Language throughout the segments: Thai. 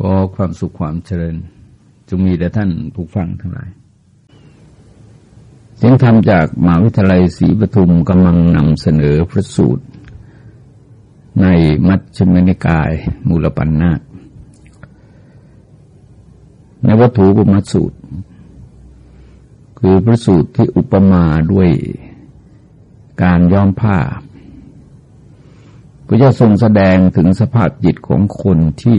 ก็ความสุขความเจริญจงมีแด่ท่านผู้ฟังทั้งหลาย เสียงธรรมจากมหาวิทยาลัยศรีปทุมกำลังนำเสนอพระสูตร ในมัชฌิมนิกาย มูลปัญนาในวัตถุปมัสูตร คือพระสูตรที่อุปมาด้วยการย้อมผ้าพระเจ้าทรงแสดงถึงสภาพจิตของคนที่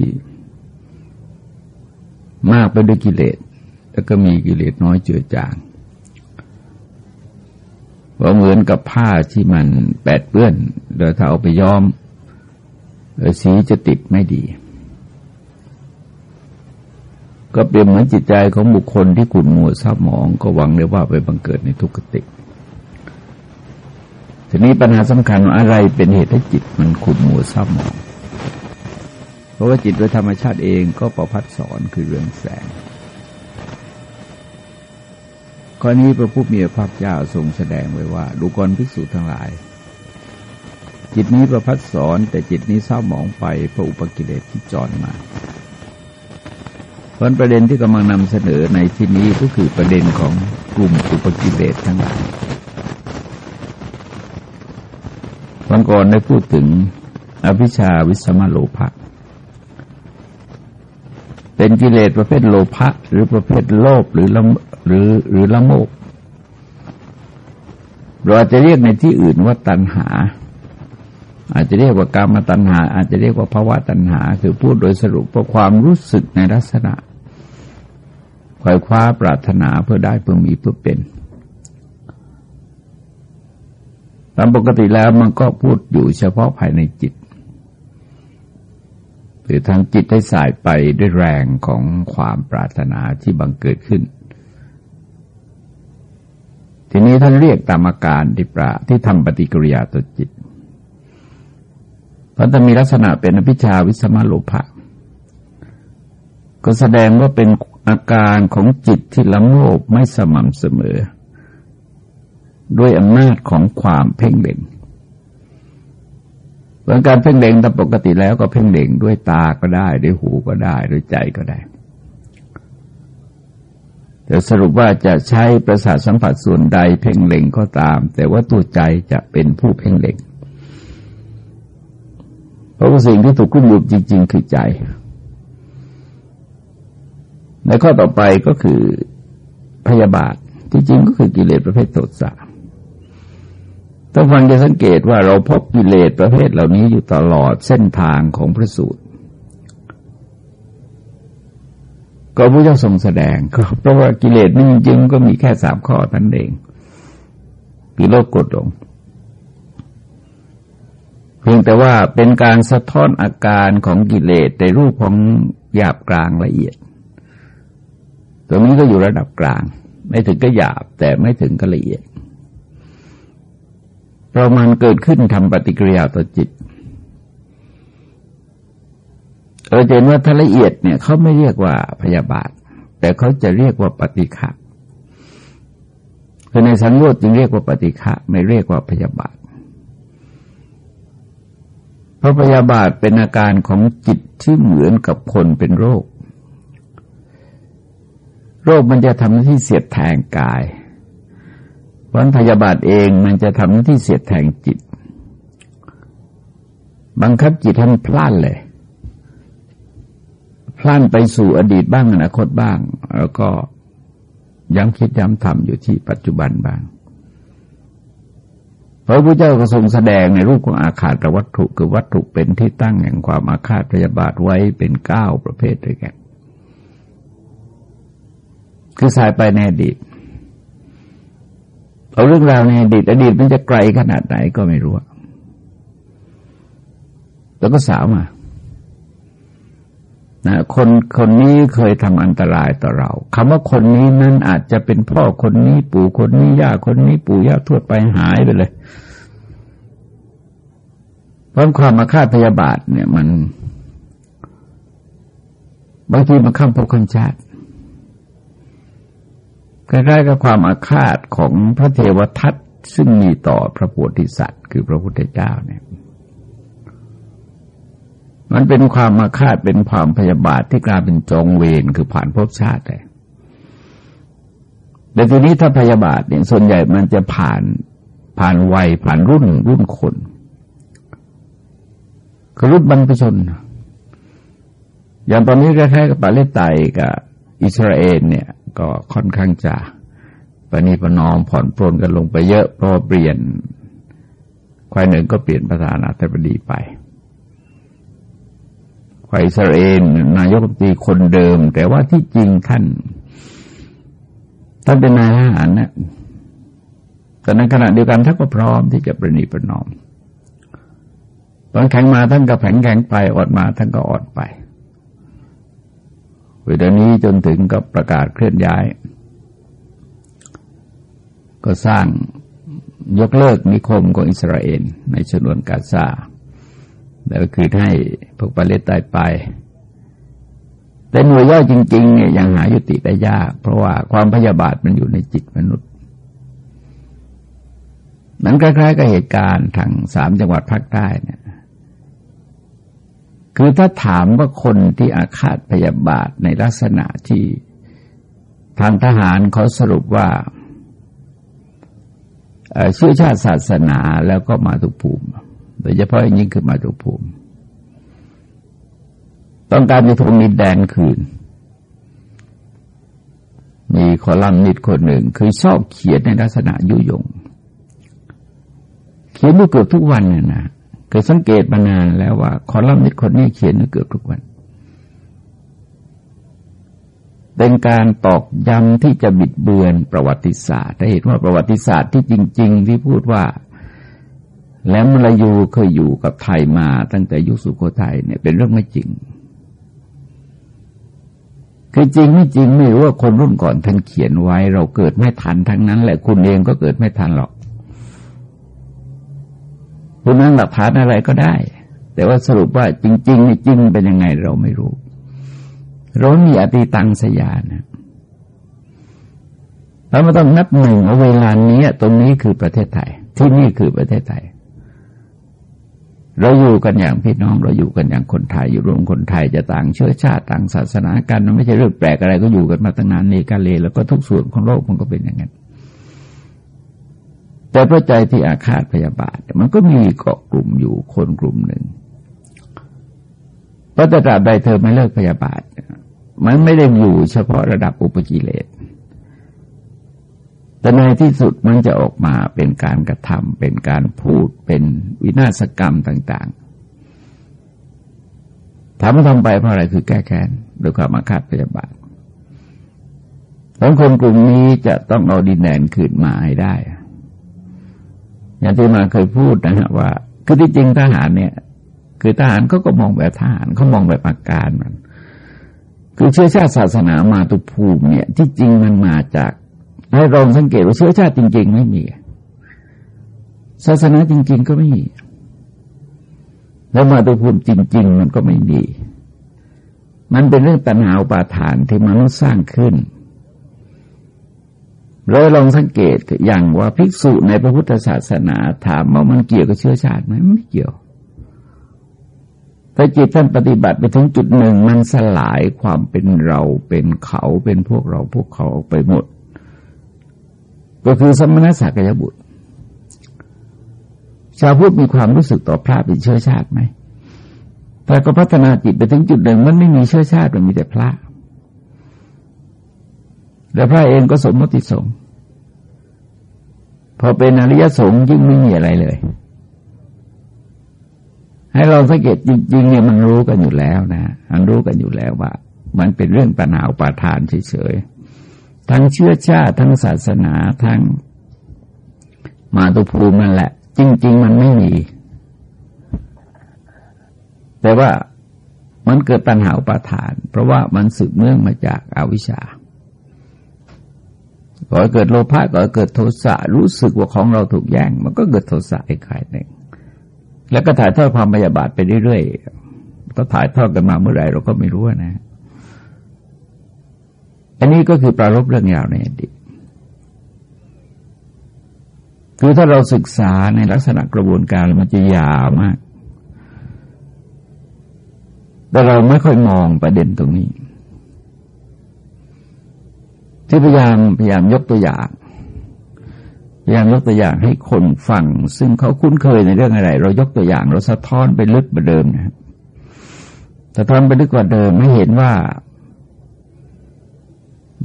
มากไปด้วยกิเลส แล้วก็มีกิเลสน้อยเจือจางว่าเหมือนกับผ้าที่มันแปดเปื้อนโดยถ้าเอาไปย้อมสีจะติดไม่ดี ก็เปรียบเหมือนจิตใจของบุคคลที่ขุ่นมัวเศร้าหมองก็หวังได้ว่าไปบังเกิดในทุกขติ ทีนี้ปัญหาสำคัญว่าอะไรเป็นเหตุให้จิตมันขุ่นมัวเศร้าหมอง เพราะว่าจิตโดยธรรมชาติเองก็ประพัดสอนคือเรื่องแสง ข้อนี้พระผู้มีพระภาคเจ้าทรงแสดงไว้ว่าดูกรภิกษุทั้งหลาย จิตนี้ประพัดสอนแต่จิตนี้เศร้าหมองไปเพราะอุปกิเลสที่จรมาเพราะประเด็นที่กำลังนำเสนอในที่นี้ก็คือประเด็นของกลุ่มอุปกิเลสทั้งหลายวันก่อนได้พูดถึงอภิชาวิสมโลภะ เป็นกิเลสประเภทโลภะหรือประเภทโลภหรือละหรือหรือละโมบเราอาจจะเรียกในที่อื่นว่าตัณหา อาจจะเรียกว่ากรรมตัณหา อาจจะเรียกว่าภาวะตัณหา คือพูดโดยสรุปเพราความรู้สึกในลักษณะคอยคว้าปรารถนาเพื่อได้เพื่อมีเพื่อเป็นตามปกติแล้วมันก็พูดอยู่เฉพาะภายในจิต หรือทางจิตให้สายไปด้วยแรงของความปรารถนาที่บังเกิดขึ้น ทีนี้ท่านเรียกตามอาการที่ปราที่ทำปฏิกิริยาต่อจิต เพราะถ้ามีลักษณะเป็นอภิชาวิสมาโลภะก็แสดงว่าเป็นอาการของจิตที่ละโมบไม่สม่ำเสมอ ด้วยอำนาจของความเพ่งเล็ง เรื่องการเพ่งเล็งตามปกติแล้วก็เพ่งเล็งด้วยตาก็ได้ ด้วยหูก็ได้ ด้วยใจก็ได้ แต่สรุปว่าจะใช้ประสาทสัมผัสส่วนใดเพ่งเล็งก็ตาม แต่ว่าตัวใจจะเป็นผู้เพ่งเล็งเพราะว่าสิ่งที่ถูกคุ้มยุบจริง ๆ คือใจ ในข้อต่อไปก็คือพยาบาทที่จริงก็คือกิเลสประเภทโทสะ ต้องฟังจะสังเกตว่าเราพบกิเลสประเภทเหล่านี้อยู่ตลอดเส้นทางของพระสูตร ก็พระเจ้าทรงแสดงก็เพราะว่ากิเลสนี่จริงๆก็มีแค่สามข้อทั้นเองคือโลกกดลง เพียงแต่ว่าเป็นการสะท้อนอาการของกิเลสในรูปของหยาบกลางละเอียด ตรงนี้ก็อยู่ระดับกลาง ไม่ถึงก็หยาบแต่ไม่ถึงก็ละเอียด เรามันเกิดขึ้นทำปฏิกิริยาต่อจิตเราเห็นว่าทละเอียดเนี่ยเขาไม่เรียกว่าพยาบาท แต่เขาจะเรียกว่าปฏิฆะคือในสังโยชน์จึงเรียกว่าปฏิฆะไม่เรียกว่าพยาบาท เพราะพยาบาทเป็นอาการของจิตที่เหมือนกับคนเป็นโรค โรคมันจะทำหน้าที่เสียดแทงกาย วันพยาบาทเองมันจะทำหน้าที่เสียดแทงจิต บังคับจิตให้มันพลาดเลย พลาดไปสู่อดีตบ้างอนาคตบ้าง แล้วก็ย้ำคิดย้ำทำอยู่ที่ปัจจุบันบ้างพระพุทธเจ้าก็ทรงแสดงในรูปของอาคาตวัตถุคือวัตถุเป็นที่ตั้งแห่งความอาฆาตพยาบาทไว้เป็นเก้าประเภทด้วยกัน คือสายไปในอดีต เอาเรื่องราวในอดีต อดีตมันจะไกลขนาดไหนก็ไม่รู้แล้วก็สาวมานะคนคนนี้เคยทำอันตรายต่อเราคำว่าคนนี้นั้นอาจจะเป็นพ่อคนนี้ปู่คนนี้ย่าคนนี้ปู่ย่าทวดไปหายไปเลยเพราะความมาฆ่าพยาบาทเนี่ยมัน บางทีมันข้ามภพข้ามชาติ คล้ายๆกับความอาฆาตของพระเทวทัตซึ่งมีต่อพระโพธิสัตว์ คือพระพุทธเจ้าเนี่ย มันเป็นความมาคาดเป็นความพยาบาทที่กลายเป็นจองเวรคือผ่านภพชาติเลยแต่ทีนี้ถ้าพยาบาทเนี่ยส่วนใหญ่มันจะผ่านผ่านวัยผ่านรุ่นรุ่นคนคือรุ่นบรรพชน อย่างตอนนี้คล้ายๆกับปาเลสไตน์กับอิสราเอลเนี่ย ก็ค่อนข้างจะปณีประนอมผ่อนปลนกันลงไปเยอะเพราะเปลี่ยนควายหนึ่งก็เปลี่ยนประธานาธิบดีไปฝ่ายอิสราเอลนายกรัฐมนตรีคนเดิม แต่ว่าที่จริงท่าน ท่านเป็นนายทหารนะแต่ในขณะเดียวกันท่านก็พร้อมที่จะประนีประนอมตอนแข็งมาท่านก็แข็งแข็งไปอดมาท่านก็อดไป เวลานี้จนถึงก็ประกาศเคลื่อนย้าย ก็สร้างยกเลิกนิคมของอิสราเอลในชนวนกาซาแล้วคือให้พวกปาเลสไตน์ไป แต่หน่วยย่อยจริงๆเนี่ยยังหายุติได้ยาก เพราะว่าความพยาบาทมันอยู่ในจิตมนุษย์นั้นคล้ายๆกับเหตุการณ์ทางสามจังหวัดภาคใต้เนี่ย คือถ้าถามว่าคนที่อาฆาตพยาบาทในลักษณะที่ทางทหารเขาสรุปว่าเชื่อชาติศาสนาแล้วก็มาตุภูมิ โดยเฉพาะอย่างยิ่งคือมาตุภูมิ ต้องการจะทวงดินแดนคืน มีคอลัมนิดคนหนึ่ง คือชอบเขียนในลักษณะยุยง เขียนด้วยเกือบทุกวันเนี่ยนะ เคยสังเกตมานานแล้วว่าคอลัมนิดคนนี้เขียนเกือบทุกวัน เป็นการตอกย้ำที่จะบิดเบือนประวัติศาสตร์ถ้เห็นว่าประวัติศาสตร์ที่จริง ๆ ที่พูดว่า แล้วมลายูเคยอยู่กับไทยมาตั้งแต่ยุคสุโขทัยเนี่ยเป็นเรื่องไม่จริงคือจริงไม่จริงไม่รู้ว่าคนรุ่นก่อนท่านเขียนไว้ เราเกิดไม่ทันทั้งนั้นแหละคุณเองก็เกิดไม่ทันหรอก คุณนั้นหลักฐานอะไรก็ได้ แต่ว่าสรุปว่าจริงๆไม่จริงเป็นยังไงเราไม่รู้ เรามีอติตังสยานนะเราไม่ต้องนับหนึ่งเอาเวลานี้ตรงนี้คือประเทศไทย ที่นี่คือประเทศไทย เราอยู่กันอย่างพี่น้อง เราอยู่กันอย่างคนไทยอยู่รวมคนไทยจะต่างเชื้อชาติต่างศาสนากันมันไม่ใช่เรื่องแปลกอะไรก็อยู่กันมาตั้งนานนี่กาเลแล้วก็ทุกส่วนของโลกมันก็เป็นอย่างนั้น แต่พระใจที่อาฆาตพยาบาทมันก็มีเกาะกลุ่มอยู่คนกลุ่มหนึ่งพระตราบใดเธอไม่เลิกพยาบาท มันไม่ได้อยู่เฉพาะระดับอุปกิเลส แต่ในที่สุดมันจะออกมาเป็นการกระทำเป็นการพูดเป็นวินาศกรรมต่าง ๆ ถามว่าทำไปเพราะอะไรคือแก้แค้นโดยความมาคาดพยาบาทสังคนกลุ่มนี้จะต้องเอาดินแดนคืนมาให้ได้ อย่างที่มาเคยพูดนะฮะว่า คือที่จริงทหารเนี่ย คือทหารเขาก็มองแบบทหารเขามองแบบอาการมัน คือเชื้อชาติศาสนามาตุภูมิเนี่ย ที่จริงมันมาจากให้เราสังเกตว่าเชื้อชาติจริง ๆ ไม่มี ศาสนาจริง ๆ ก็ไม่มี แล้วมาตุภูมิจริง ๆ มันก็ไม่มี มันเป็นเรื่องตัณหาอุปาทานที่มนุษย์สร้างขึ้น เราลองสังเกตอย่างว่าภิกษุในพระพุทธศาสนาถามว่ามันเกี่ยวกับเชื้อชาติไหมไม่เกี่ยวแต่จิตท่านปฏิบัติไปถึงจุดหนึ่งมันสลายความเป็นเราเป็นเขาเป็นพวกเราพวกเขาไปหมด ก็คือสมณศักยบุตร ชาวพุทธมีความรู้สึกต่อพระเป็นเชื้อชาติไหมแต่ก็พัฒนาจิตไปถึงจุดหนึ่งมันไม่มีเชื้อชาติมันมีแต่พระ แล้วพระเองก็สมมติสงฆ์พอเป็นอริยสงฆ์ยิ่งไม่มีอะไรเลย ให้เราสังเกตจริงๆเนี่ยมันรู้กันอยู่แล้วนะมันรู้กันอยู่แล้วว่า มันเป็นเรื่องปัญหาปาทานเฉยๆทั้งเชื้อชาติทั้งศาสนาทั้งมาตุภูมินั่นแหละ จริง ๆ มันไม่มี แต่ว่ามันเกิดปัญหาปาทาน เพราะว่ามันสืบเนื่องมาจากอาวิชชา ก่อเกิดโลภะก่อเกิดโทสะรู้สึกว่าของเราถูกแย่ง มันก็เกิดโทสะอีกฝ่ายหนึ่ง แล้วก็ถ่ายทอดความพยาบาทไปเรื่อยๆก็ถ่ายทอดกันมาเมื่อไหร่เราก็ไม่รู้นะ อันนี้ก็คือปรารบเรื่องยาวในอดีตคือถ้าเราศึกษาในลักษณะกระบวนการมันจะยาวมาก แต่เราไม่ค่อยมองประเด็นตรงนี้ ที่พยายามพยายามยกตัวอย่างพยายามยกตัวอย่างให้คนฟัง ซึ่งเขาคุ้นเคยในเรื่องอะไร เรายกตัวอย่าง เราสะท้อนไปลึกกว่าเดิมนะครับสะท้อนไปลึกกว่าเดิมไม่เห็นว่า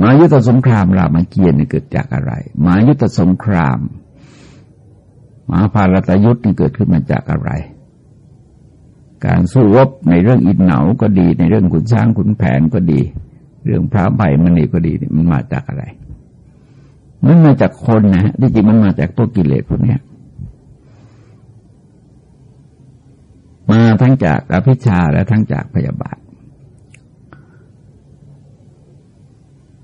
มายุทธสงครามรามเกียรติเกิดจากอะไร มายุทธสงครามมหาภารตยุทธ์เกิดขึ้นมาจากอะไร การสู้รบในเรื่องอินเหนาก็ดี ในเรื่องขุนช้างขุนแผนก็ดี เรื่องพระใบมันนี่ก็ดีมันมาจากอะไร มันมาจากคนนะที่จริงมันมาจากตัวกกิเลสพวกนี้มาทั้งจากอภิชาและทั้งจากพยาบาท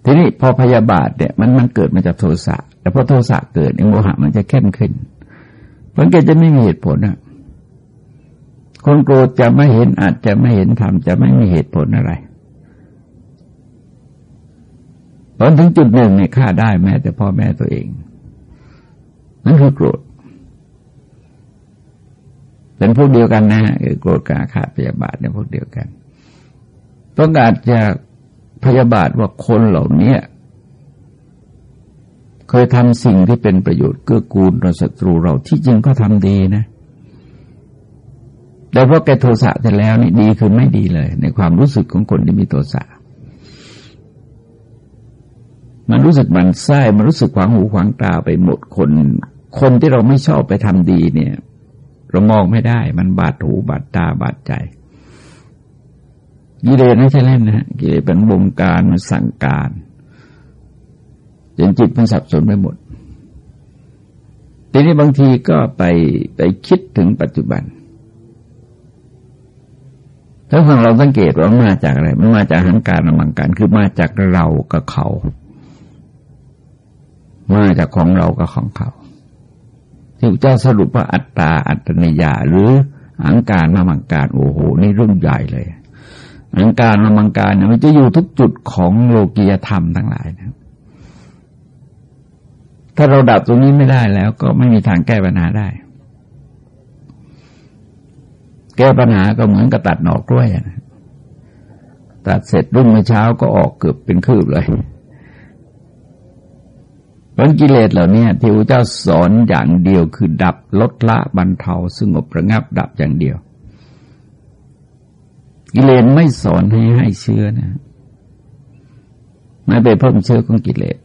ทีนี้พอพยาบาทเนี่ยมันมันเกิดมาจากโทสะแต่พอโทสะเกิดในโมหะมันจะเข้มขึ้นเพราะแกจะไม่มีเหตุผลอะคนโกรธจะไม่เห็นอาจจะไม่เห็นธรรมจะไม่มีเหตุผลอะไร ตอนถึงจุดหนึ่งเนี่ยฆ่าได้แม้แต่พ่อแม่ตัวเอง นั่นคือโกรธเป็นพวกเดียวกันนะโกรธกาฆาพยาบาทเนี่ยพวกเดียวกัน ต้องการจะพยาบาทว่าคนเหล่านี้เคยทำสิ่งที่เป็นประโยชน์เกื้อกูลต่อศัตรูเราที่จริงก็ทำดีนะ แต่เพราะแกโทสะแต่แล้วนี่ดีคือไม่ดีเลย ในความรู้สึกของคนที่มีโทสะ มันรู้สึกมันไส้มันรู้สึกขวางหูขวางตาไปหมดคน คนที่เราไม่ชอบไปทำดีเนี่ย เรามองไม่ได้ มันบาดหูบาดตาบาดใจกิเลสไม่ใช่เล่นนะกิเลสเป็นวงการมันสั่งการจนจิตมันสับสนไปหมดทีนี้บางทีก็ไปไปคิดถึงปัจจุบัน ถ้าฟังเราสังเกตว่ามาจากอะไร มันมาจากหังการอมังการ คือมาจากเรากับเขา มาจากของเรากับของเขาที่เจ้าสรุปว่าอัตตาอัตนิยาหรือหังการอมังการโอ้โหนี่เรื่องใหญ่เลย อังการอมังการเนี่ยมันจะอยู่ทุกจุดของโลกียธรรมทั้งหลายนะถ้าเราดับตรงนี้ไม่ได้แล้วก็ไม่มีทางแก้ปัญหาได้ แก้ปัญหาก็เหมือนกับตัดหนอกกล้วยนะตัดเสร็จรุ่งมื่อเช้าก็ออกเกือบเป็นคืบเลย เพราะกิเลสเหล่านี้ที่พระเจ้าสอนอย่างเดียวคือดับลดละบรรเทาสงบระงับดับอย่างเดียว กิเลสไม่สอนให้ให้เชื้อนะไม่ไปเพิ่มเชื้อของกิเลส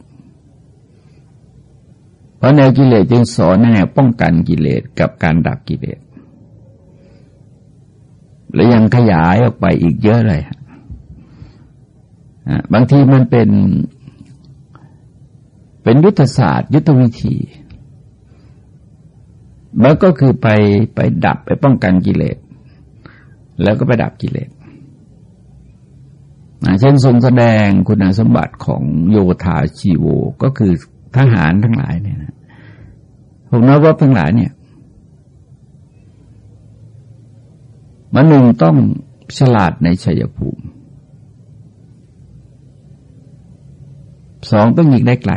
เพราะแนวกิเลสจึงสอนแนวป้องกันกิเลสกับการดับกิเลสและยังขยายออกไปอีกเยอะเลยบางทีมันเป็น เป็นยุทธศาสตร์ ยุทธวิธีมันก็คือไปไปดับไปป้องกันกิเลส แล้วก็ไปดับกิเลสเช่นทรงแสดงคุณสมบัติของโยธาชีโว ก็คือทหารทั้งหลายเนี่ยนะพวกนักรบทั้งหลายเนี่ยมันหนึ่งต้องฉลาดในชัยภูมิ สองต้องยิงได้ไกล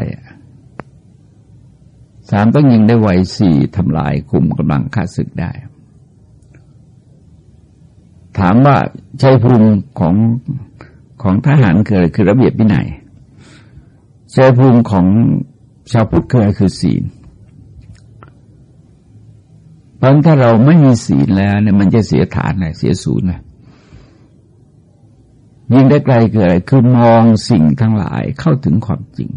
สามต้องยิงได้ไวสี่ทำลายคุมกำลังฆ่าศึกได้ ถามว่าชัยภูมิของของทหารคืออะไรคือระเบียบวินัยชัยภูมิของชาวพุทธคืออะไรคือศีลเพราะถ้าเราไม่มีศีลแล้วเนี่ยมันจะเสียฐานเลยเสียศูนย์เลยยิ่งได้ไกลคืออะไรคือมองสิ่งทั้งหลายเข้าถึงความจริง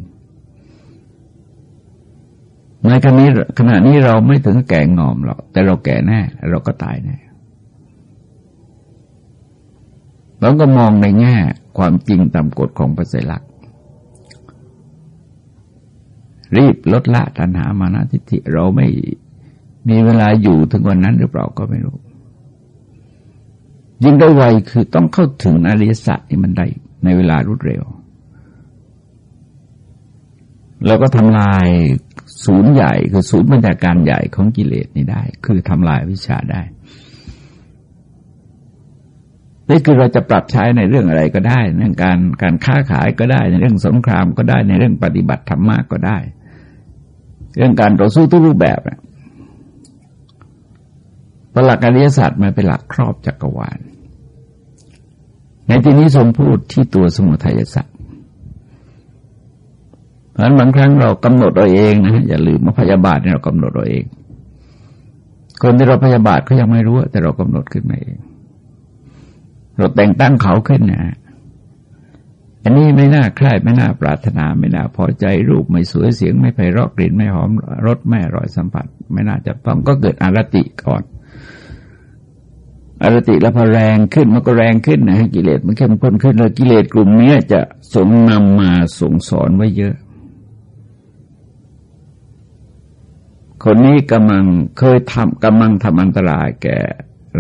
ในขณะนี้ขณะนี้เราไม่ถึงแก่งอมหรอกแต่เราแก่แน่ เราก็ตายแน่เราก็มองในแง่ความจริงตามกฎของพระไตรลักษณ์รีบลดละตัณหามานะทิฏฐิเราไม่มีเวลาอยู่ถึงวันนั้นหรือเปล่าก็ไม่รู้ ยิ่งได้ไวคือต้องเข้าถึงอริยสัจนี่มันได้ในเวลารวดเร็ว แล้วก็ทำลาย ศูนย์ใหญ่คือศูนย์บรรยาการใหญ่ของกิเลสนี่ได้ คือทำลายวิชาได้นี่คือเราจะปรับใช้ในเรื่องอะไรก็ได้ในการการค้าขายก็ได้ในเรื่องสงครามก็ได้ในเรื่องปฏิบัติธรรมะก็ได้ เรื่องการต่อสู้ทุกรูปแบบหลักอริยศาสตร์มันเป็นหลักครอบจักรวาล ในที่นี้ทรงพูดที่ตัวสมุทัยสัตว์ นั้นบางครั้งเรากำหนดเราเองนะ อย่าลืมว่าพยาบาทเนี่ยเรากำหนดเราเอง คนที่เราพยาบาทเขายังไม่รู้ แต่เรากำหนดขึ้นมาเอง เราแต่งตั้งเขาขึ้นนะอันนี้ไม่น่าใคร่ไม่น่าปรารถนา ไม่น่าพอใจรูปไม่สวยเสียง ไม่ไพเราะกลิ่นไม่หอมรสไม่อร่อยสัมผัส ไม่น่าจะต้องก็เกิดอารติก่อนอารติแล้วพอแรงขึ้นมันก็แรงขึ้นนะกิเลสมันเข้มข้นขึ้นแล้วกิเลสกลุ่มนี้จะส่งนำมาส่งสอนไว้เยอะ คนนี้กำลังเคยทำกำลังทำอันตรายแก่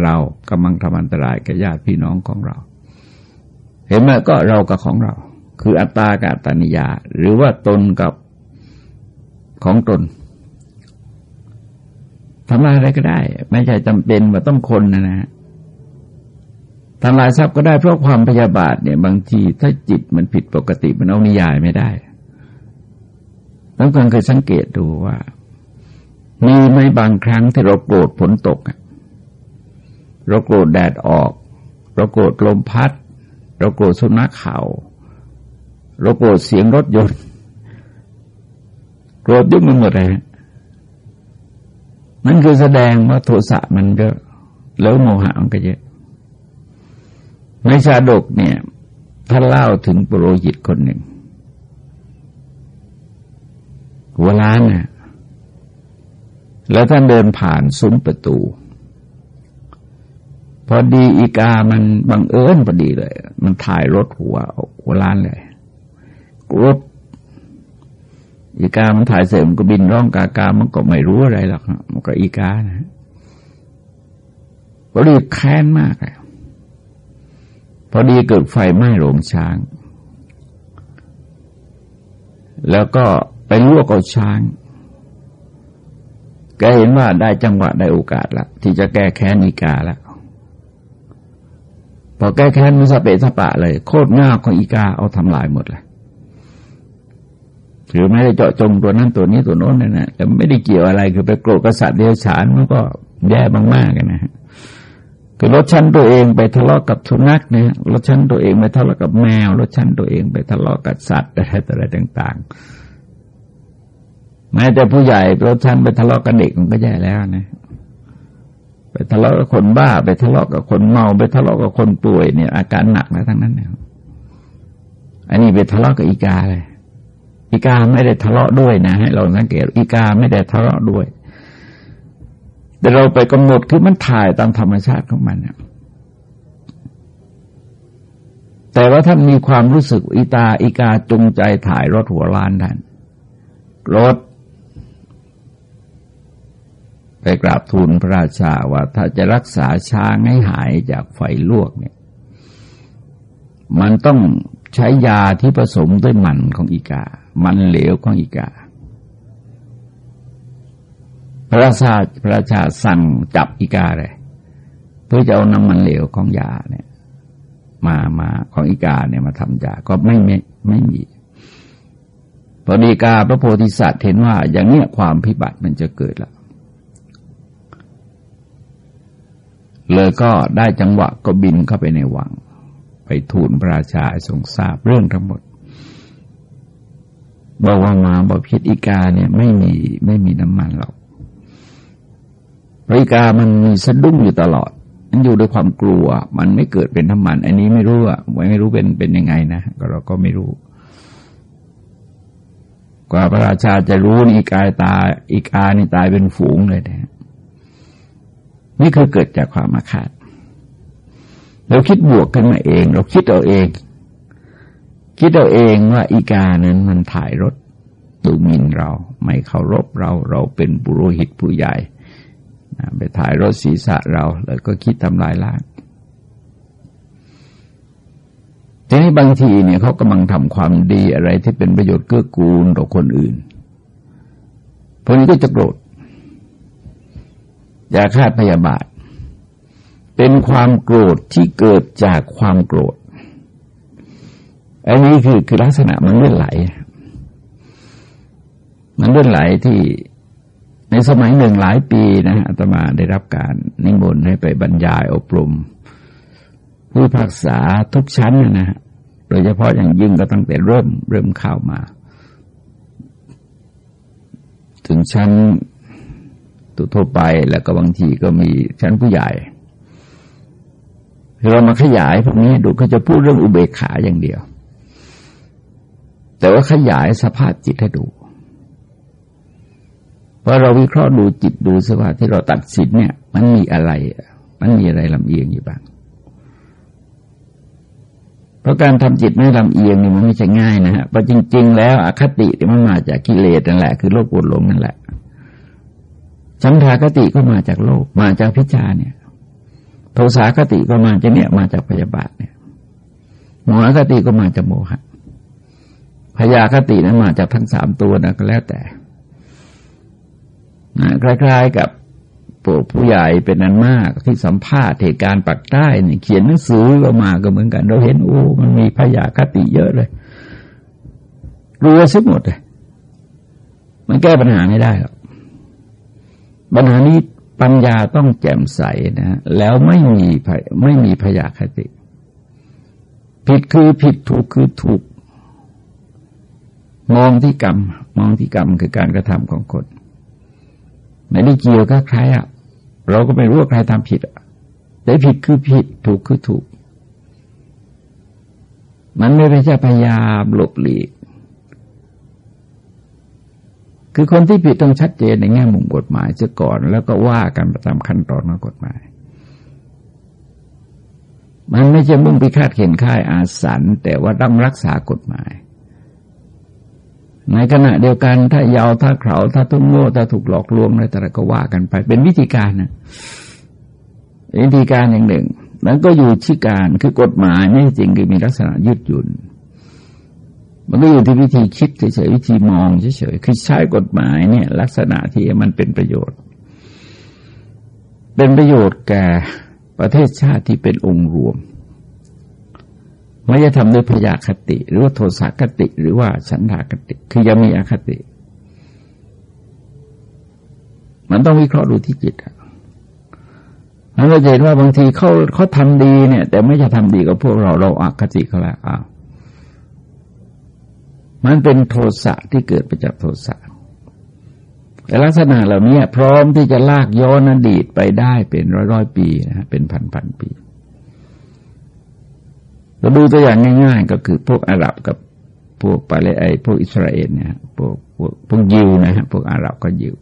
เรากำลังทำอันตรายแก่ญาติพี่น้องของเรา เห็นไหมก็เรากับของเรา คืออัตตากับตนิยา หรือว่าตนกับของตนทำลายอะไรก็ได้ ไม่ใช่จำเป็นว่าต้องคนนะนะทำลายทรัพย์ก็ได้เพราะความพยาบาทเนี่ย บางทีถ้าจิตมันผิดปกติมันเอานิยายไม่ได้ต้องการเคยสังเกตดูว่า มีไหมบางครั้งที่เราโกรธฝนตก เราโกรธแดดออก เราโกรธลมพัด เราโกรธสุนัขเข่า เราโกรธเสียงรถยนต์ โกรธยุ่งมันหมดเลยนั่นคือแสดงว่าโทสะมันเยอะ แล้วโมหะมันก็เยอะ ในชาดกเนี่ยท่านเล่าถึงปโรหิตคนหนึ่งหัวล้านนะ แล้วท่านเดินผ่านซุ้มประตู พอดีอีกามันบังเอิญพอดีเลย มันถ่ายรถหัวหัวล้านเลยรถอีกา มันถ่ายเสร็จมันก็บินร้องกากา มันก็ไม่รู้อะไรหรอกมันก็อีกานะก็รีบแค้นมากเลยพอดีเกิดไฟไหม้โรงช้าง แล้วก็ไปลวกเอาช้าง แกเห็นว่าได้จังหวะได้โอกาสละที่จะแก้แค้นอีกาแล้วพอแก้แค้นมันสเปะสปะเลย โคตรง่าของอีกาเอาทำลายหมดเลยหรือไม่ได้เจาะจงตัวนั้นตัวนี้ตัวโน้นนะนะแต่ไม่ได้เกี่ยวอะไรคือไปโกรธกษัตริย์เดียวฉานมันก็แย่มากๆนะฮะคือลดชั้นตัวเองไปทะเลาะกับสุนัขเนี่ยลดชั้นตัวเองไปทะเลาะกับแมวลดชั้นตัวเองไปทะเลาะกับสัตว์อะไรต่ออะไรต่าง ๆ แม้แต่ผู้ใหญ่ลดชั้นไปทะเลาะกับเด็กมันก็แย่แล้วนะไปทะเลาะกับคนบ้า ไปทะเลาะกับคนเมา ไปทะเลาะกับคนป่วยเนี่ย อาการหนักนะทั้งนั้นเนี่ยอันนี้ไปทะเลาะกับอีกาเลยอีกาไม่ได้ทะเลาะด้วยนะให้เราสังเกต อีกาไม่ได้ทะเลาะด้วย แต่เราไปกำหนดคือมันถ่ายตามธรรมชาติของมันเนี่ยแต่ว่าท่านมีความรู้สึกอีตาอีกาจงใจถ่ายรถหัวล้านท่านรถ ไปกราบทูลพระราชาว่าถ้าจะรักษาช้างให้หายจากไฟลวกเนี่ย มันต้องใช้ยาที่ผสมด้วยมันของอีกา มันเหลวของอีกา พระราชาพระราชาสั่งจับอีกาเลยเพื่อจะเอาน้ำมันเหลวของยาเนี่ย มามาของอีกาเนี่ยมาทำยาก็ไม่ไม่ไม่มีพอดีกาพระโพธิสัตว์เห็นว่า อย่างเนี้ยความพิบัติมันจะเกิดแล้ว เลยก็ได้จังหวะก็บินเข้าไปในวัง ไปทูลพระราชาทรงทราบเรื่องทั้งหมดบอกว่ามาบอกพิษอีกาเนี่ยไม่มีไม่มีน้ำมันหรอกอีกามันมีสะดุ้งอยู่ตลอด มันอยู่ด้วยความกลัว มันไม่เกิดเป็นน้ำมัน อันนี้ไม่รู้อะไม่รู้เป็นเป็นยังไงนะก็เราก็ไม่รู้ กว่าพระราชาจะรู้อีกาตายอีกานี่ตายเป็นฝูงเลยนะ นี่คือเกิดจากความมาขาดเราคิดบวกกันมาเอง เราคิดเอาเอง คิดเอาเองว่าอีกานั้นมันถ่ายรถดูหมิ่นเรา ไม่เคารพเราเราเป็นบุโรหิตผู้ใหญ่ไปถ่ายรถศีรษะเรา แล้วก็คิดทำลายล้างทีนี้บางทีเนี่ยเขากำลังทำความดีอะไรที่เป็นประโยชน์เกื้อกูลต่อคนอื่นพวกนี้ก็จะโกรธ อย่าคาดพยาบาท เป็นความโกรธที่เกิดจากความโกรธ อันนี้คือคือลักษณะมันเลื่อนไหล มันเลื่อนไหลที่ในสมัยหนึ่งหลายปีนะอาตมาได้รับการนิมนต์ให้ไปบรรยายอบรม ผู้พักษาทุกชั้นนะฮะโดยเฉพาะอย่างยิ่งก็ตั้งแต่เริ่มเริ่มเข้ามา ถึงชั้น ทั่วไป แล้วก็บางทีก็มีชั้นผู้ใหญ่เรามาขยายพวกนี้ดูเขาจะพูดเรื่องอุเบกขาอย่างเดียว แต่ว่าขยายสภาพจิตให้ดูพอเราวิเคราะห์ดูจิตดูสภาพที่เราตัดสินเนี่ย มันมีอะไร มันมีอะไรลำเอียงอยู่บ้าง เพราะการทำจิตไม่ลำเอียงนี่มันไม่ใช่ง่ายนะฮะเพราะจริง ๆ แล้วอคติมันมาจากกิเลสนั่นแหละคือโลกปวดหลงนั่นแหละ ฉันทากติก็มาจากโลกมาจากพิจารเนี่ย โทสาคติก็มาจากเนี่ยมาจากพยาบาทเนี่ยโมหคติก็มาจากโมหะพยาคตินั้นมาจากทั้งสามตัวนะก็แล้วแต่นะคล้าย ๆกับพวกผู้ใหญ่เป็นนันมากที่สัมภาษณ์เหตุการณ์ปักใต้เนี่ยเขียนหนังสือก็มาก็เหมือนกัน เราเห็นโอ้มันมีพยาคติเยอะเลยรู้ซิหมดเลยมันแก้ปัญหาไม่ได้หรอก ปัญหานี้ปัญญาต้องแจ่มใสนะแล้วไม่มีไม่มีพยาคติ ผิดคือผิดถูกคือถูก มองที่กรรม มองที่กรรมคือการกระทำของคนไม่ได้เกี่ยวกับใครอะ เราก็ไม่รู้ว่าใครทำผิดอะแต่ผิดคือผิดถูกคือถูก มันไม่ใช่พยายามหลบหลีก คือคนที่ผิดต้องชัดเจนในแง่มุมกฎหมายเสียก่อน แล้วก็ว่ากันตามขั้นตอนของกฎหมาย มันไม่ใช่มุ่งพิฆาตเข็นค่ายอาสันแต่ว่าต้องรักษากฎหมาย ในขณะเดียวกันถ้ายาวถ้าเขาถ้าทุ่งโง่ถ้าถูกหลอกลวงอะไรแต่ก็ว่ากันไป เป็นวิธีการนะวิธีการอย่างหนึ่ง นั้นก็อยู่ที่การคือกฎหมายนี่จริงคือมีลักษณะยืดหยุ่น มันก็อยู่ที่วิธีคิดเฉยๆวิธีมองเฉยๆคือใช้กฎหมายเนี่ย ลักษณะที่มันเป็นประโยชน์ เป็นประโยชน์แก่ประเทศชาติที่เป็นองค์รวมไม่จะทำด้วยพยาคติ หรือว่าโทสะคติ หรือว่าฉันทากติ คือยังมีอคติ มันต้องวิเคราะห์ดูที่จิตมันก็จะเห็นว่าบางทีเขาเขาทำดีเนี่ย แต่ไม่จะทำดีกับพวกเราเราอคติเขาแล้วอ้าว มันเป็นโทสะที่เกิดมาจากโทสะแต่ลักษณะเหล่านี้พร้อมที่จะลากย้อนอดีตไปได้เป็นร้อยร้อยปีนะเป็นพันพันปีเราดูตัวอย่างง่ายๆ ก็คือพวกอาหรับกับพวกปาเลไอพวกอิสราเอลเนี่ยพวกพวกพวกยิวนะฮะพวกอาหรับก็ยิว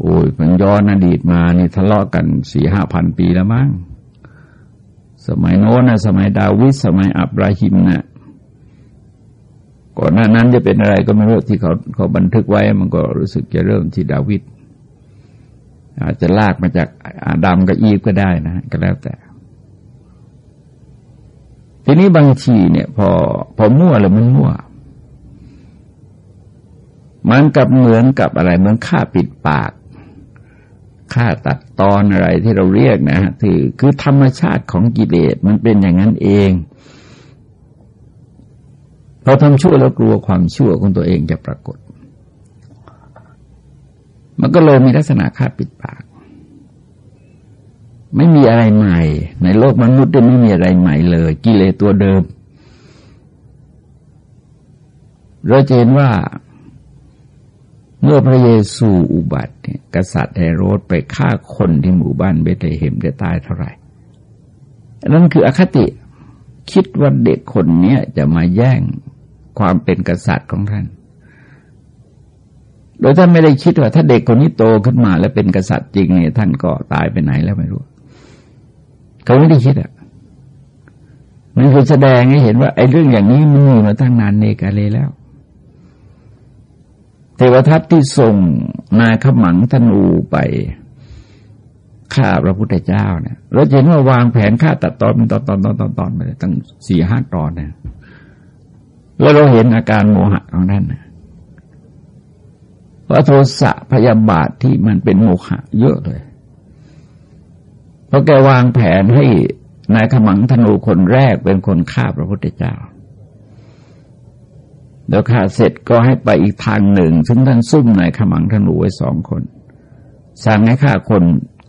โอ้ยมันย้อนอดีตมานี่ทะเลาะกันสี่ห้าพันปีแล้วมั้งสมัยโน้นนะสมัยดาวิดสมัยอับราฮิมนะ่ะ ก่อนหน้านั้นจะเป็นอะไรก็ไม่รู้ที่เขาเขาบันทึกไว้มันก็รู้สึกจะเริ่มที่ดาวิดอาจจะลากมาจากอาดัมกับอีฟก็ได้นะ ก็แล้วแต่ ทีนี้บางทีเนี่ย พอพอมั่วแล้วมันมั่ว มันกับเหมือนกับอะไรเหมือนฆ่าปิดปากฆ่าตัดตอนอะไรที่เราเรียกนะคือคือธรรมชาติของกิเลสมันเป็นอย่างนั้นเอง เราทำชั่วแล้วกลัวความชั่วของตัวเองจะปรากฏ มันก็เลยมีลักษณะคาดปิดปาก ไม่มีอะไรใหม่ ในโลกมนุษย์ไม่มีอะไรใหม่เลย กิเลสตัวเดิม เราเห็นว่าเมื่อพระเยซูอุบัติเนี่ยกษัตริย์เฮโรดไปฆ่าคนที่หมู่บ้านเบเลเฮมจะตายเท่าไหร่ นั่นคืออคติ คิดว่าเด็กคนนี้จะมาแย่ง ความเป็นกษัตริย์ของท่าน โดยท่านไม่ได้คิดว่า ถ้าเด็กคนนี้โตขึ้นมา แล้วเป็นกษัตริย์จริงเนี่ยท่านก็ตายไปไหนแล้วไม่รู้เขาไม่ได้คิดอะมันคือแสดงให้เห็นว่า ไอ้เรื่องอย่างนี้มันมีมาตั้งนานเนกาเลแล้วเทวทัตที่ส่งนายขมังธนูไปฆ่าพระพุทธเจ้าเนี่ยเราเห็นว่าวางแผนฆ่าตัดตอนเป็นตอนตอนตอนตอนตอนไปตั้งสี่ห้าตอนเนี่ย แล้วเราเห็นอาการโมหะของท่านเพราะโทสะพยาบาทที่มันเป็นโมหะเยอะเลย เพราะแกวางแผนให้นายขมังธนูคนแรกเป็นคนฆ่าพระพุทธเจ้าเดี๋ยวฆ่าเสร็จก็ให้ไปอีกทางหนึ่ง ซึ่งท่านซุ่มนายขมังธนูไว้สองคน สั่งให้ฆ่าคน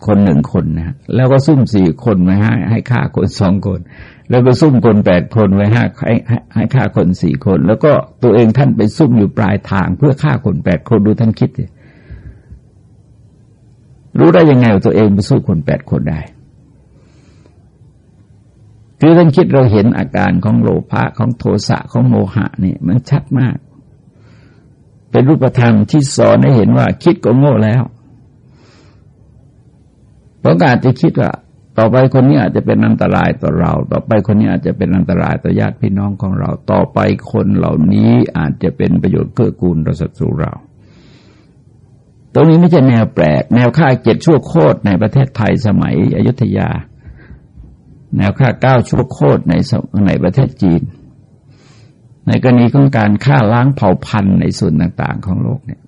คนหนึ่งคนนะแล้วก็ซุ่มสี่คนไว้ให้ให้ฆ่าคนสองคน แล้วก็ซุ่มคนแปดคนไว้ห้ให้ให้ฆ่าคนสี่คน แล้วก็ตัวเองท่านไปซุ่มอยู่ปลายทาง เพื่อฆ่าคนแปดคนดูท่านคิดสิรู้ได้ยังไงว่าตัวเองไปสู้คนแปดคนได้คือท่านคิดเราเห็นอาการของโลภะของโทสะของโมหะนี่มันชัดมาก เป็นรูปธรรมที่สอนให้เห็นว่าคิดก็โง่แล้วเพราะอาจจะคิดว่า ต่อไปคนนี้อาจจะเป็นอันตรายต่อเรา ต่อไปคนนี้อาจจะเป็นอันตรายต่อญาติพี่น้องของเรา ต่อไปคนเหล่านี้อาจจะเป็นประโยชน์เกื้อกูลต่อศัตรูเรา ตรงนี้ไม่ใช่แนวแปลก แนวฆ่าเจ็ดชั่วโคตรในประเทศไทยสมัยอยุธยา แนวฆ่าเก้าชั่วโคตรในในประเทศจีน ในกรณีของการฆ่าล้างเผ่าพันธุ์ในส่วนต่าง ๆ ของโลกเนี่ย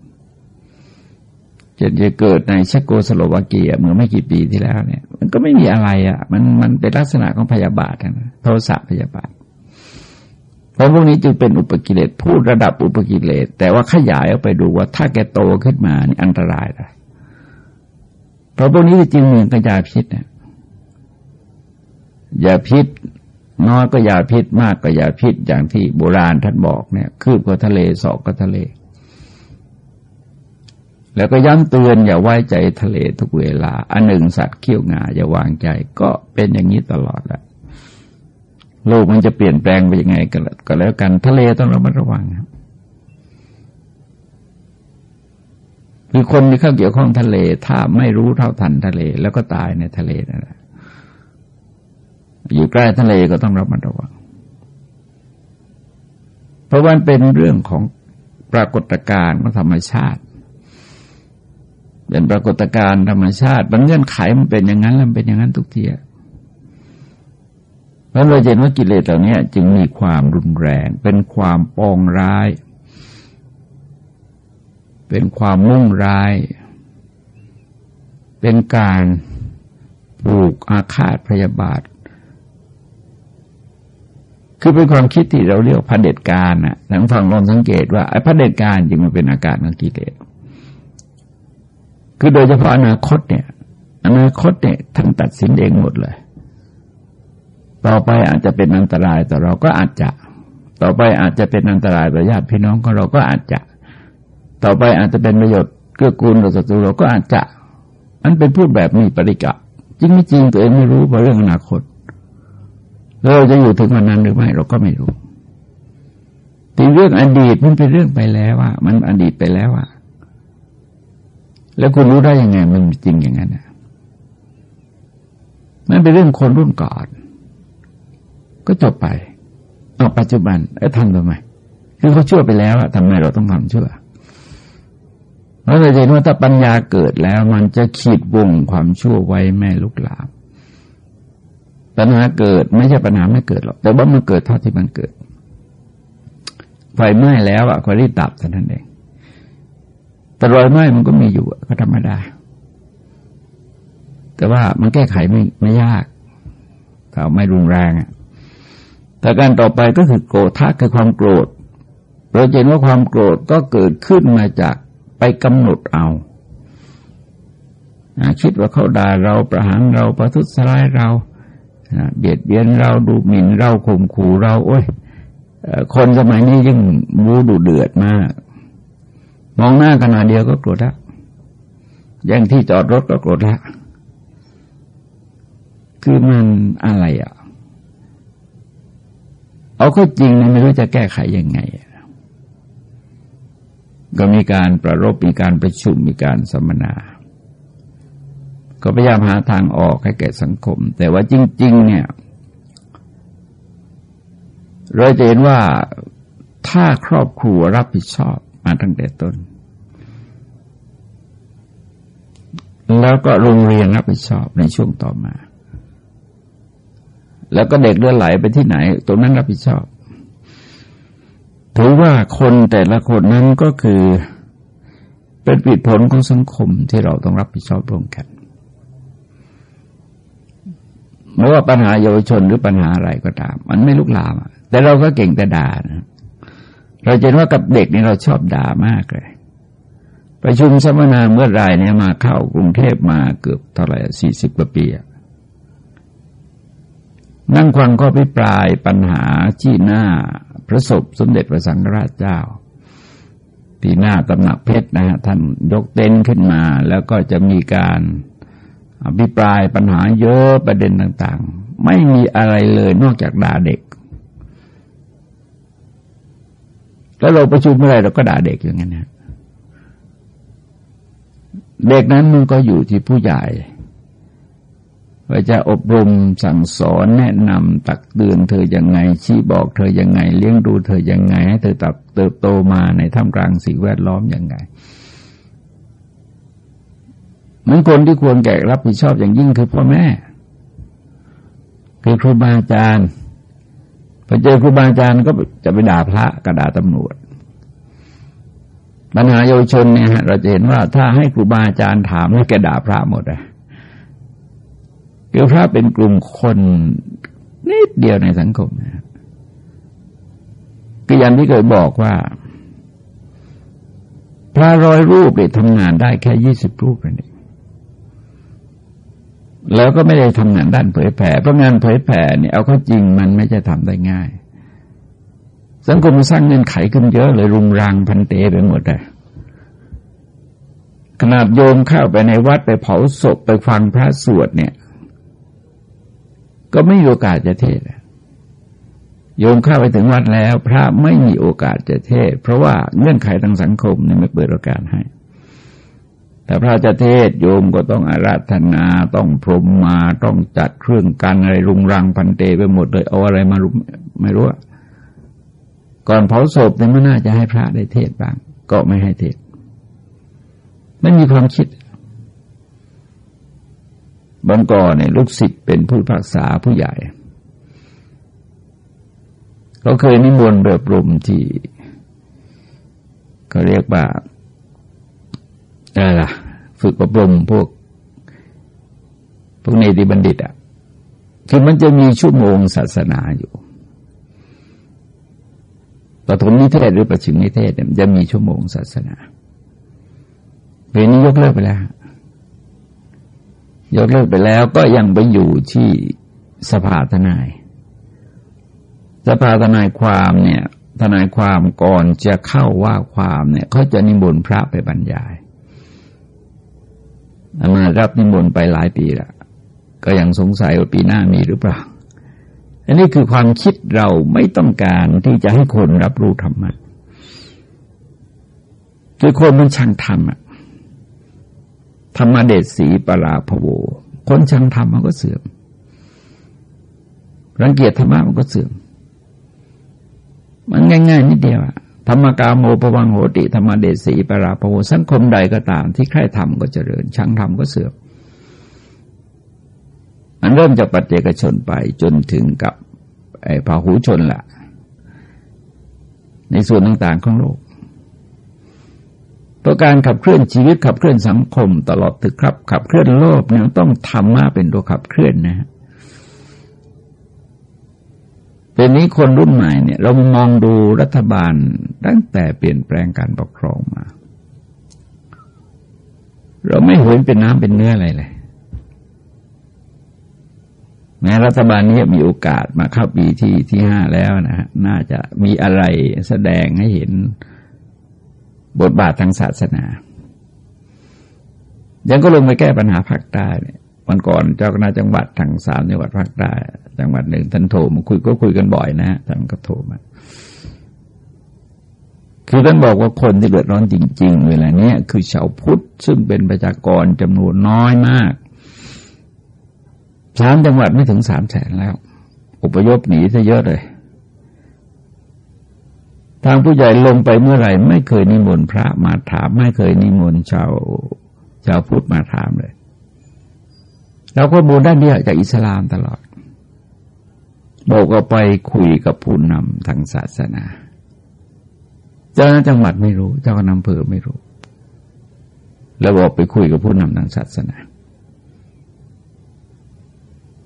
จะจะเกิดในเชโกสโลวาเกียเมื่อไม่กี่ปีที่แล้วเนี่ย มันก็ไม่มีอะไรอะ่ะ มันมันเป็นลักษณะของพยาบาทนะโทสะพยาบาทเพราะพวกนี้จึงเป็นอุปกิเลสพูดระดับอุปกิเลสแต่ว่าขยายออกไปดูว่าถ้าแกโตขึ้นมานี่อันตรายเลยเพราะพวกนี้จริงเหมือนกระยาพิษเนี่ยยาพิษน้อยก็ยาพิษมากก็ยาพิษอย่างที่โบราณท่านบอกเนี่ย คืบก็ทะเลสอกก็ทะเล แล้วก็ย้ำเตือนอย่าไว้ใจทะเลทุกเวลา อันหนึ่งสัตว์เขี้ยวงาอย่าวางใจก็เป็นอย่างนี้ตลอดแหละโลกมันจะเปลี่ยนแปลงไปยังไงก็แล้วกัน ทะเลต้องระมัดระวังครับคือคนที่เข้าเกี่ยวข้องทะเล ถ้าไม่รู้เท่าทันทะเล แล้วก็ตายในทะเลนั่นแหละอยู่ใกล้ทะเลก็ต้องระมัดระวัง เพราะมันเป็นเรื่องของปรากฏการณ์ของธรรมชาติ เป็นปรากฏการณ์ธรรมชาติ บางเงื่อนไขมันเป็นอย่างนั้นแล้วเป็นอย่างนั้นทุกทีเพราะเราเห็นว่ากิเลสเหล่านี้จึงมีความรุนแรง เป็นความปองร้าย เป็นความมุ่งร้าย เป็นการปลูกอาฆาตพยาบาท คือเป็นความคิดที่เราเรียกพระเด็จการนะหลังฟังลองสังเกตว่าไอ้พระเด็จการจริงมันเป็นอาการของกิเลส คือโดยเฉพาะอนาคตเนี่ย อนาคตเนี่ยท่านตัดสินเองหมดเลย ต่อไปอาจจะเป็นอันตรายต่อเราก็อาจจะ ต่อไปอาจจะเป็นอันตรายต่อญาติพี่น้องของเราก็อาจจะ ต่อไปอาจจะเป็นประโยชน์เกื้อกูลต่อศัตรูเราก็อาจจะมันเป็นพูดแบบมีปริกะจริงไม่จริงตัวเองไม่รู้เพราะเรื่องอนาคตเราจะอยู่ถึงวันนั้นหรือไม่เราก็ไม่รู้แต่เรื่องอดีตมันเป็นเรื่องไปแล้วอะมันอดีตไปแล้วอะ แล้วคุณรู้ได้ยังไง มันจริงอย่างนั้นอะมันเป็นเรื่องคนรุ่นก่อน ก็จบไปเอาปัจจุบันไอ้ทำทำไมคือเขาชั่วไปแล้วอะทำไมเราต้องทำชั่วเราะเราเห็นว่าถ้าปัญญาเกิดแล้ว มันจะขีดวงความชั่วไว้แม่ลุกลามปัญหาเกิดไม่ใช่ปัญหาไม่เกิดหรอกแต่ว่ามันเกิดเท่าที่มันเกิดไฟไหม้แล้วอะก็รีบดับเท่านั้นเอง แต่รอยไหม้มันก็มีอยู่ก็ธรรมดา แต่ว่ามันแก้ไขไม่ไม่ยากถ้าไม่รุนแรงแต่การต่อไปก็คือโกรธะคือความโกรธเราเห็นว่าความโกรธก็เกิดขึ้นมาจากไปกำหนดเอาคิดว่าเขาด่าเราประหารเราประทุษร้ายเราเบียดเบียนเราดูหมิ่นเราข่มขู่เรา โอ้ยคนสมัยนี้ยิ่งมูดุเดือดมาก มองหน้าขนาดเดียวก็โกรธและแย่งที่จอดรถก็โกรธและคือมันอะไรอะ เอาข้อจริงนะไม่รู้จะแก้ไขยังไง ก็มีการประรบมีการประชุมมีการสัมมนา ก็พยายามหาทางออกให้แก่สังคม แต่ว่าจริง ๆ เนี่ย เราจะเห็นว่าถ้าครอบครัวรับผิดชอบ มาตั้งแต่ต้น แล้วก็โรงเรียนรับผิดชอบในช่วงต่อมา แล้วก็เด็กเลือนไหลไปที่ไหน ตรงนั้นรับผิดชอบถือว่าคนแต่ละคนนั้นก็คือเป็นปิดผลของสังคมที่เราต้องรับผิดชอบร่วมกันไม่ว่าปัญหาเยาวชนหรือปัญหาอะไรก็ตาม มันไม่ลุกลามแต่เราก็เก่งแต่ด่านะ เราเห็นว่ากับเด็กนี่เราชอบด่ามากเลยประชุมสัมมนาเมื่อไรเนี่ยมาเข้ากรุงเทพมาเกือบเท่าไหร่สี่สิบกว่าปีนั่งฟังก็พิปรายปัญหาที่หน้าพระศพสมเด็จพระสังฆราชเจ้าที่หน้าตำหนักเพชรนะฮะท่านยกเต็นขึ้นมา แล้วก็จะมีการอภิปรายปัญหาเยอะประเด็นต่าง ๆ ไม่มีอะไรเลยนอกจากด่าเด็ก แล้วเราประชุมเมื่อไรเราก็ด่าเด็กอย่างนั้นนะเด็กนั้นมันก็อยู่ที่ผู้ใหญ่ว่าจะอบรมสั่งสอนแนะนำตักเตือนเธอยังไง ชี้บอกเธอยังไง เลี้ยงดูเธอยังไง ให้เธอเติบโตมาในท่ามกลางสิ่งแวดล้อมยังไงมันคนที่ควรแก่รับผิดชอบอย่างยิ่งคือพ่อแม่ คือครูบาอาจารย์ พอเจอครูบาอาจารย์ก็จะไปด่าพระกระด่าตำรวจปัญหาเยาวชนเนี่ยเราจะเห็นว่าถ้าให้ครูบาอาจารย์ถามแล้วแกด่าพระหมดอะเกี่ยวพระเป็นกลุ่มคนนิดเดียวในสังคมนะก็อย่างที่เคยบอกว่า พระร้อยรูปเนี่ยทำงานได้แค่ยี่สิบรูปนั่นเอง แล้วก็ไม่ได้ทำงานด้านเผยแผ่เพราะงานเผยแผ่เนี่ยเอาเข้าจริงมันไม่จะทำได้ง่าย สังคมสร้างเงื่อนไขขึ้นเยอะเลยรุงรังพันเตไปหมดเลยขนาดโยมเข้าไปในวัดไปเผาศพไปฟังพระสวดเนี่ย ก็ไม่มีโอกาสจะเทศโยมเข้าไปถึงวัดแล้ว พระไม่มีโอกาสจะเทศ เพราะว่าเงื่อนไขทางสังคมเนี่ยไม่เปิดโอกาสให้ แต่พระจะเทศโยมก็ต้องอาราธนา ต้องพรมมาต้องจัดเครื่องกันอะไรรุงรังพันเตไปหมดเลยเอาอะไรมารุไม่รู้ก่อนเผาศพเนี่ยมันน่าจะให้พระได้เทศบ้าง ก็ไม่ให้เทศไม่มีความคิดบางก่อนเนี่ยลูกศิษย์เป็นผู้พักษาผู้ใหญ่เขาเคยนิมนต์แบบรมที่เขาเรียกว่า อะไรล่ะ ฝึกอบรมพวก พวกเนติบัณฑิตอะคือมันจะมีชั่วโมงศาสนาอยู่ปฐมนิเทศหรือประชิมนิเทศเนี่ยจะมีชั่วโมงศาสนาเพลนี้ยกเลิกไปแล้ว ยกเลิกไปแล้วก็ยังไปอยู่ที่สภาทนาย สภาทนายความเนี่ย ทนายความก่อนจะเข้าว่าความเนี่ยเขาจะนิมนต์พระไปบรรยาย มารับนิมนต์ไปหลายปีละก็ยังสงสัยว่าปีหน้ามีหรือเปล่า อันนี้คือความคิดเราไม่ต้องการที่จะให้คนรับรู้ธรรมะคือคนมันช่างทำอะธรรมเดชสีปราภโว คนชังธรรมมันก็เสื่อม รังเกียจธรรมะมันก็เสื่อม มันง่าย ๆ นิดเดียวอะ ธรรมกาโมปวังโหติธรรมเดชสีปราภโวสังคมใดก็ตาม ที่ใครทำก็เจริญ ชังธรรมก็เสื่อมมันเริ่มจากปัจเจกชนไปจนถึงกับไอ้พาหูชนละในส่วนต่างๆของโลกเพระการขับเคลื่อนชีวิตขับเคลื่อนสังคม ตลอดถึงครับ ขับเคลื่อนโลกเนี่ยต้องทำมาเป็นตัวขับเคลื่อนนะฮะ เป็นนี้คนรุ่นใหม่เนี่ยเรามองดูรัฐบาลตั้งแต่เปลี่ยนแปลงการปกครองมา เราไม่เห็นเป็นน้ำเป็นเนื้ออะไรเลย แม้รัฐบาลนี้มีโอกาสมาเข้าปีที่ที่ห้าแล้วนะฮะน่าจะมีอะไรแสดงให้เห็นบทบาททางศาสนา ยังก็ลงไปแก้ปัญหาภาคใต้เนี่ยวันก่อนเจ้าคณะจังหวัดทางสามจังหวัดภาคใต้ จังหวัดหนึ่งท่านโทรมาคุยก็คุยกันบ่อยนะท่านก็โทรมาคือท่านบอกว่าคนที่เดือดร้อนจริง ๆ เวลาเนี้ยคือชาวพุทธซึ่งเป็นประชากรจำนวนน้อยมากสามจังหวัดไม่ถึงสามแสนแล้ว อุปยพหนีซะเยอะเลย ทางผู้ใหญ่ลงไปเมื่อไหร่ ไม่เคยนิมนต์พระมาถาม ไม่เคยนิมนต์ชาวชาวพุทธมาถามเลยเราก็บูด้านเดียวจากอิสลามตลอด บอกว่าไปคุยกับผู้นำทางศาสนา เจ้าจังหวัดไม่รู้ เจ้าคณะอำเภอไม่รู้ แล้วบอกไปคุยกับผู้นำทางศาสนา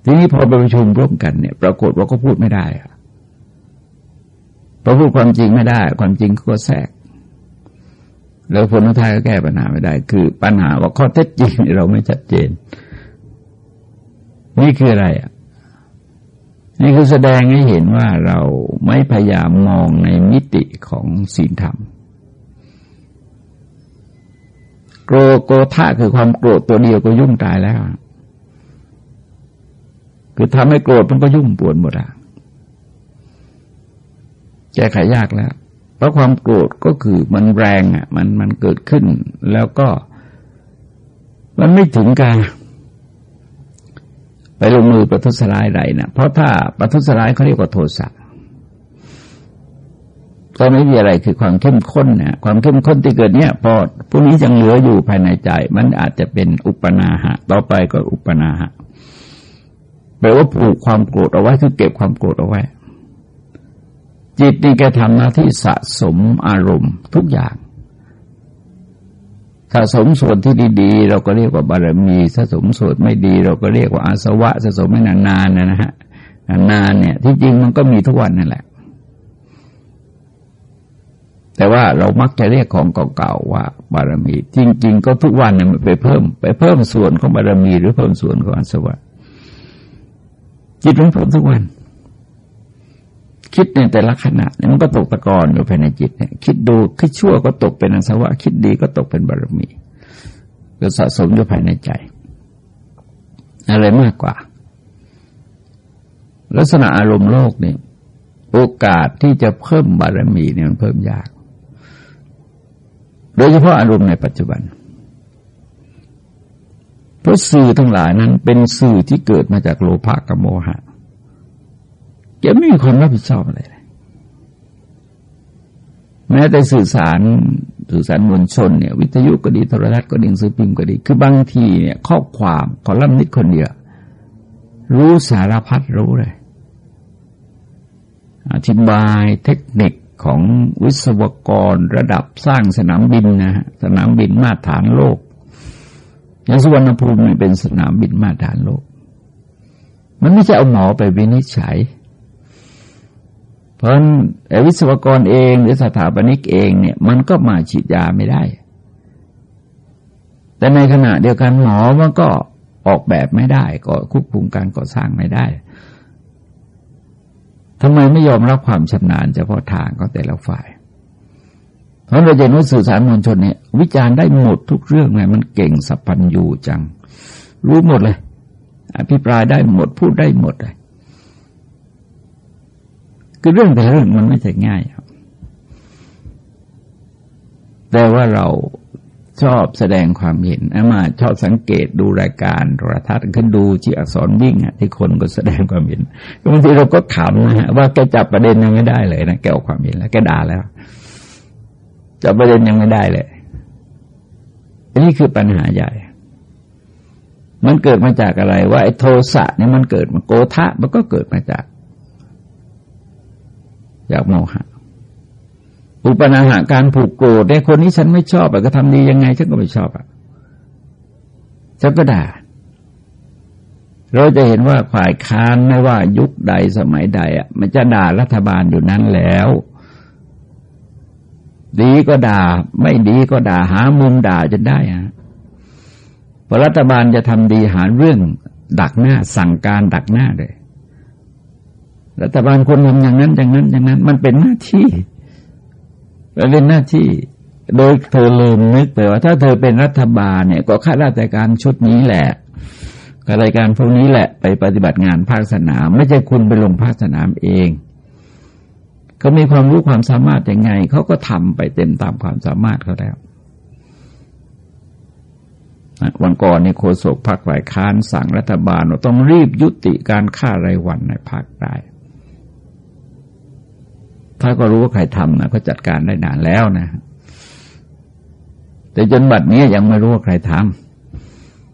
ทีนี้พอไปประชุมร่วมกันเนี่ย ปรากฏว่าก็พูดไม่ได้อะพอพูดความจริงไม่ได้ ความจริงก็แทรกแล้วผลท้ายก็แก้ปัญหาไม่ได้ คือปัญหาว่าข้อเท็จจริงเราไม่ชัดเจน นี่คืออะไรอะ นี่คือแสดงให้เห็นว่าเราไม่พยายามมองในมิติของศีลธรรมโกรโกธาคือความโกรธตัวเดียวก็ยุ่งตายแล้ว คือทำให้โกรธมันก็ยุ่งปวดหมดอะแก้ไขยากแล้ว เพราะความโกรธก็คือมันแรงอะ มันมันเกิดขึ้น แล้วก็ มันไม่ถึงการ ลงมือประทุษร้ายใดนะเพราะถ้าประทุษร้ายเขาเรียกว่าโทสะก็ไม่มีอะไรคือความเข้มข้นนะความเข้มข้นที่เกิดเนี้ยพอพวกนี้ยังเหลืออยู่ภายในใจ มันอาจจะเป็นอุปนาหะ ต่อไปก็อุปนาหะแปลว่าผูกความโกรธเอาไว้คือเก็บความโกรธเอาไว้ จิตนี่แกทำหน้าที่สะสมอารมณ์ทุกอย่าง สะสมส่วนที่ดีๆ เราก็เรียกว่าบารมีสะสมส่วนไม่ดี เราก็เรียกว่าอาสวะสะสมไม่นานๆนะฮะนานๆเนี่ย ที่จริงมันก็มีทุกวันนั่นแหละ แต่ว่าเรามักจะเรียกของเก่าๆว่า บารมี จริง ๆ ก็ทุกวันเนี่ยมันไปเพิ่ม ไปเพิ่มส่วนของบารมี หรือเพิ่มส่วนของอาสวะจิตมันเพิ่มทุกวัน คิดในแต่ละขณะเนี่ยมันก็ตกตะกอนอยู่ภายในจิตเนี่ยคิดดูคิดชั่วก็ตกเป็นอสวะ คิดดีก็ตกเป็นบารมีก็สะสมอยู่ภายในใจ อะไรมากกว่า ลักษณะอารมณ์โลกเนี่ยโอกาสที่จะเพิ่มบารมีเนี่ยมันเพิ่มยาก โดยเฉพาะอารมณ์ในปัจจุบันเพราะสื่อทั้งหลายนั้นเป็นสื่อที่เกิดมาจากโลภะกับโมหะ จะไม่มีความรับผิดชอบอะไรเลยแม้แต่สื่อสารสื่อสารมวลชนเนี่ยวิทยุก็ดีโทรทัศน์ก็ดีสื่อพิมพ์ก็ดี คือบางทีเนี่ยข้อความขอล่ำนิดคนเดียวรู้สารพัดรู้เลย อธิบายเทคนิคของวิศวกรระดับสร้างสนามบินนะฮะสนามบินมาตรฐานโลกอย่างสุวรรณภูมิเป็นสนามบินมาตรฐานโลก มันไม่ใช่เอาหมอไปวินิจฉัย ราะวิศวกรเองหรือสถาปนิกเองเนี่ยมันก็มาฉีดยาไม่ได้ แต่ในขณะเดียวกันหมอมันก็ออกแบบไม่ได้ก็ควบคุมการก่อสร้างไม่ได้ทำไมไม่ยอมรับความชำนาญเฉพาะทางของแต่ละฝ่าย เพราะเราจะนู้สื่อสารมวลชนเนี่ยวิจารณ์ได้หมดทุกเรื่องเลยมันเก่งสัพพัญญูจัง รู้หมดเลย อภิปรายได้หมดพูดได้หมดเลย คือเรื่องแต่เรื่องมันไม่ใช่ง่ายครับแต่ว่าเราชอบแสดงความเห็นอามาชอบสังเกตดูรายการโทรทัศน์ขึ้นดูที่อักษรวิ่งอะที่คนก็แสดงความเห็นบางทีเราก็ขำนะฮะว่าแกจับประเด็นยังไม่ได้เลยนะแกออกความเห็นแล้วแกด่าแล้วจับประเด็นยังไม่ได้เลยอันนี้คือปัญหาใหญ่ มันเกิดมาจากอะไร ว่าไอ้โทสะเนี่ยมันเกิดมาโกธะมันก็เกิดมาจาก จากโมหะ อุปนาหาการผูกโกรธในคนนี้ฉันไม่ชอบอะก็ทำดียังไงฉันก็ไม่ชอบอะฉันก็ด่า เราจะเห็นว่าฝ่ายค้านไม่ว่ายุคใดสมัยใดอะมันจะด่ารัฐบาลอยู่นั้นแล้ว ดีก็ด่า ไม่ดีก็ด่าหามุมด่าจนได้ฮะพอรัฐบาลจะทำดีหาเรื่องดักหน้าสั่งการดักหน้าเลย รัฐบาลคนทำอย่างนั้นอย่างนั้นอย่างนั้น มันเป็นหน้าที่มันเป็นหน้าที่ โดยเธอลืมนึกไปว่า ถ้าเธอเป็นรัฐบาลเนี่ย ก็ข้าราชการชุดนี้แหละข้าราชการพวกนี้แหละ ไปปฏิบัติงานภาคสนาม ไม่ใช่คุณไปลงภาคสนามเองเขามีความรู้ความสามารถยังไงเขาก็ทำไปเต็มตามความสามารถเขาแล้ววันก่อนในโฆษกพรรคฝ่ายค้านสั่งรัฐบาลว่าต้องรีบยุติการฆ่ารายวันในภาคใต้ ถ้าก็รู้ว่าใครทำนะก็จัดการได้นานแล้วนะ แต่จนบัดนี้ยังไม่รู้ว่าใครท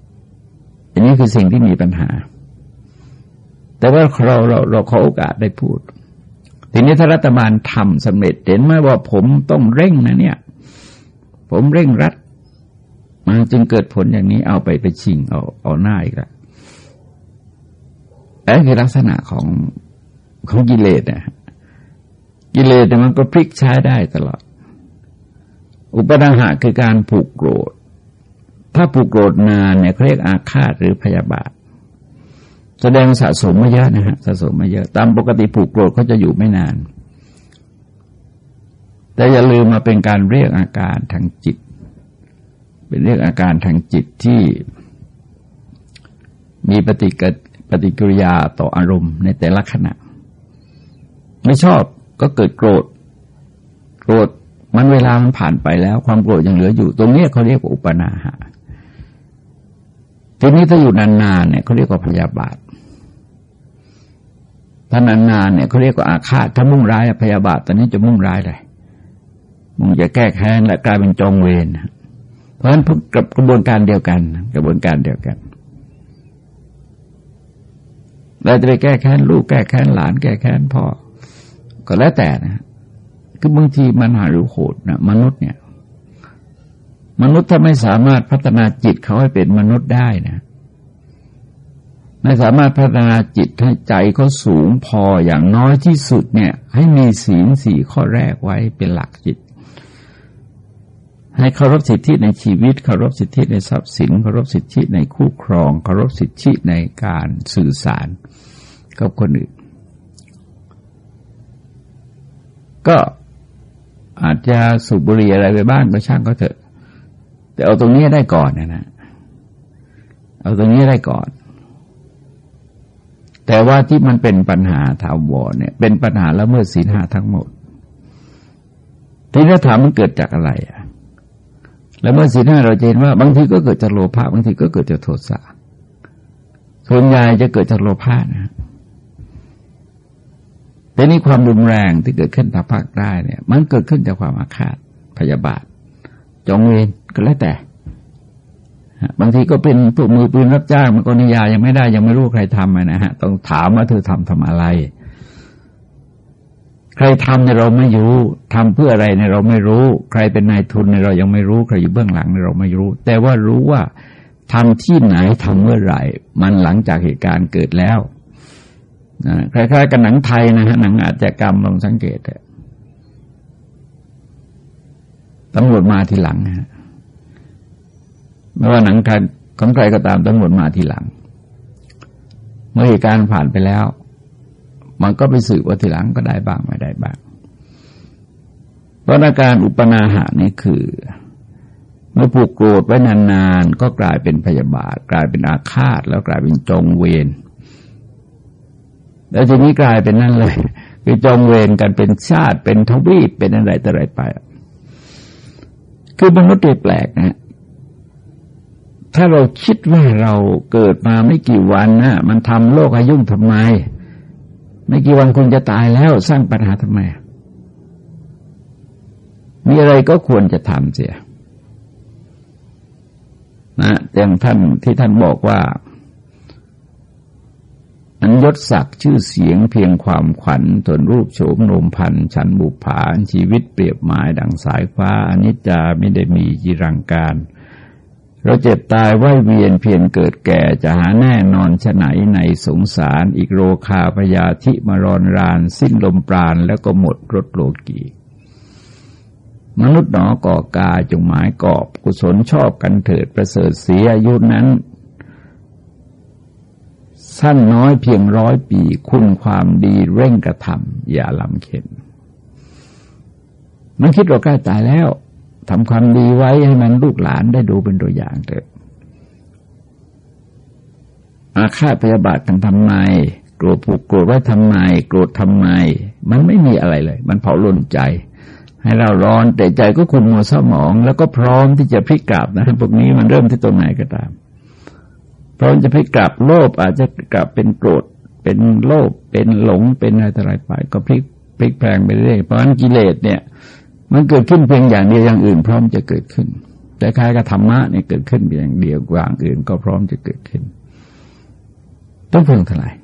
ำอันนี้คือสิ่งที่มีปัญหา แต่ว่าเราเราเราขอโอกาสได้พูด ทีนี้ถ้ารัฐบาลทำสำเร็จเห็นไหมว่าผมต้องเร่งนะเนี่ย ผมเร่งรัดมันจึงเกิดผลอย่างนี้เอาไปไปชิงเอาเอาหน้าอีกแล้วอันคือลักษณะของของกิเลสนะ กิเลสมันก็พลิกใช้ได้ตลอด อุปนาหะคือการผูกโกรธ ถ้าผูกโกรธนานเนี่ยเรียกอาฆาตหรือพยาบาท แสดงสะสมมาเยอะนะฮะสะสมมาเยอะ ตามปกติผูกโกรธเขาจะอยู่ไม่นาน แต่อย่าลืมมาเป็นการเรียกอาการทางจิต เป็นเรียกอาการทางจิตที่มีปฏิกปฏิกิริยาต่ออารมณ์ในแต่ละขณะ ไม่ชอบ ก็เกิดโกรธ โกรธมันเวลามันผ่านไปแล้ว ความโกรธยังเหลืออยู่ ตรงนี้เขาเรียกว่าอุปนาหะทีนี้ถ้าอยู่นานๆเนี่ยเขาเรียกว่าพยาบาทถ้านานๆเนี่ยเขาเรียกว่าอาฆาตถ้ามุ่งร้ายพยาบาทตอนนี้จะมุ่งร้ายเลยมุ่งจะแก้แค้นและกลายเป็นจองเวรเพราะฉะนั้นกับกระบวนการเดียวกัน กระบวนการเดียวกันเราจะไปแก้แค้นลูกแก้แค้นหลาน แก้แค้นพ่อ ก็แล้วแต่นะคือบางทีมันหาหรือโหดนะมนุษย์เนี่ย มนุษย์ถ้าไม่สามารถพัฒนาจิตเขาให้เป็นมนุษย์ได้นะไม่สามารถพัฒนาจิตให้ใจเขาสูงพออย่างน้อยที่สุดเนี่ย ให้มีศีลสี่ข้อแรกไว้เป็นหลักจิต ให้เคารพสิทธิในชีวิตเคารพสิทธิในทรัพย์สินเคารพสิทธิในคู่ครองเคารพสิทธิในการสื่อสารกับคนอื่น ก็อาจจะสูบบุหรี่อะไรไปบ้างก็ช่างก็เถอะ แต่เอาตรงนี้ได้ก่อนนะนะเอาตรงนี้ได้ก่อน แต่ว่าที่มันเป็นปัญหาถาวรเนี่ย เป็นปัญหาแล้วเมื่อศีลห้าทั้งหมด ทีนี้ถามมันเกิดจากอะไรอะแล้วเมื่อศีลห้าเราเห็นว่า บางทีก็เกิดจากโลภะบางทีก็เกิดจากโทสะส่วนใหญ่จะเกิดจากโลภะนะ แต่นี้ความรุนแรงที่เกิดขึ้นทางภาคใต้เนี่ย มันเกิดขึ้นจากความอาฆาตพยาบาท จองเวรก็แล้วแต่บางทีก็เป็นพวกมือปืนรับจ้างมันก็นิยายังไม่ได้ยังไม่รู้ใครทำนะฮะ ต้องถามว่าเธอทำทำอะไร ใครทำในเราไม่รู้ทำเพื่ออะไรในเราไม่รู้ ใครเป็นนายทุนในเรายังไม่รู้ใครอยู่เบื้องหลังในเราไม่รู้ แต่ว่ารู้ว่าทำที่ไหนทำเมื่อไหร่ มันหลังจากเหตุการณ์เกิดแล้ว นะคล้ายๆกับหนังไทยนะฮะหนังอาชญากรรมลองสังเกตเตำรวจมาทีหลังฮะไม่ว่าหนังการของใครก็ตามตำรวจมาทีหลัง เมื่อเหตุการณ์ผ่านไปแล้ว มันก็ไปสืบว่าทีหลังก็ได้บ้างไม่ได้บ้างเพราะอาการอุปนาหานี่คือ เมื่อผูกโกรธไว้นานๆก็กลายเป็นพยาบาท กลายเป็นอาฆาต แล้วกลายเป็นจงเวร แล้วทีนี้กลายเป็นนั่นเลย คือจองเวรกันเป็นชาติเป็นทวีปเป็นอะไรต่ออะไรไป คือมนุษย์แปลกนะถ้าเราคิดว่าเราเกิดมาไม่กี่วันนะมันทำโลกอายุ่งทำไม ไม่กี่วันคุณจะตายแล้วสร้างปัญหาทำไม มีอะไรก็ควรจะทำเสียนะอย่างท่านที่ท่านบอกว่า อันยศศักดิ์ชื่อเสียงเพียงความขวัญทนรูปโฉมโนมพันฉันบุผาชีวิตเปรียบหมายดังสายฟ้าอนิจจาไม่ได้มีจีรังการ เราเจ็บตายไหวเวียนเพียงเกิดแก่จะหาแน่นอนชะไหนในสงสาร อีกโรคาพยาธิมารอนราน สิ้นลมปราณแล้วก็หมดรถโลกีมนุษย์หนอก่อกาจงหมายกอบ กุศลชอบกันเถิดประเสริฐเสียอายุนั้น สั้นน้อยเพียงร้อยปี คุณความดีเร่งกระทำอย่าลำเข็นมันคิดว่าใกล้ตายแล้วทำความดีไว้ให้มันลูกหลานได้ดูเป็นตัวอย่างเถอะ อาฆาตพยาบาทกันทำไม โกรธผูกโกรธไว้ทำไม โกรธทำไม มันไม่มีอะไรเลย มันเผาล้นใจ ให้เราร้อนแต่ใจก็คุณมัวสมอง แล้วก็พร้อมที่จะพลิกกลับนะพวกนี้มันเริ่มที่ตรงไหนก็ตาม เพราะมันจะพลิกลับโลภอาจจะกลับเป็นโกรธเป็นโลภเป็นหลงเป็นอะไรต่ออะไรไปก็พลิกพลิกแปลงไปเรื่อยเพราะฉะนั้นกิเลสเนี่ย มันเกิดขึ้นเพียงอย่างเดียวอย่างอื่น พร้อมจะเกิดขึ้น แต่คล้ายกับธรรมะเนี่ยเกิดขึ้นเพียงอย่างเดียวอย่างอื่นก็พร้อมจะเกิดขึ้น ต้องเพิ่งทลาย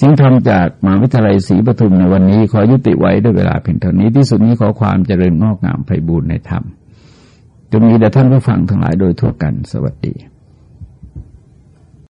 สิ่งทำจากมหาวิทยาลัยศรีปทุมในวันนี้ ขอยุติไว้ด้วยเวลาเพียงเท่านี้ที่สุดนี้ขอความเจริญงอกงามไพบูรณ์ในธรรมจะมีแด่ท่านผู้ฟังทั้งหลายโดยทั่วกันสวัสดี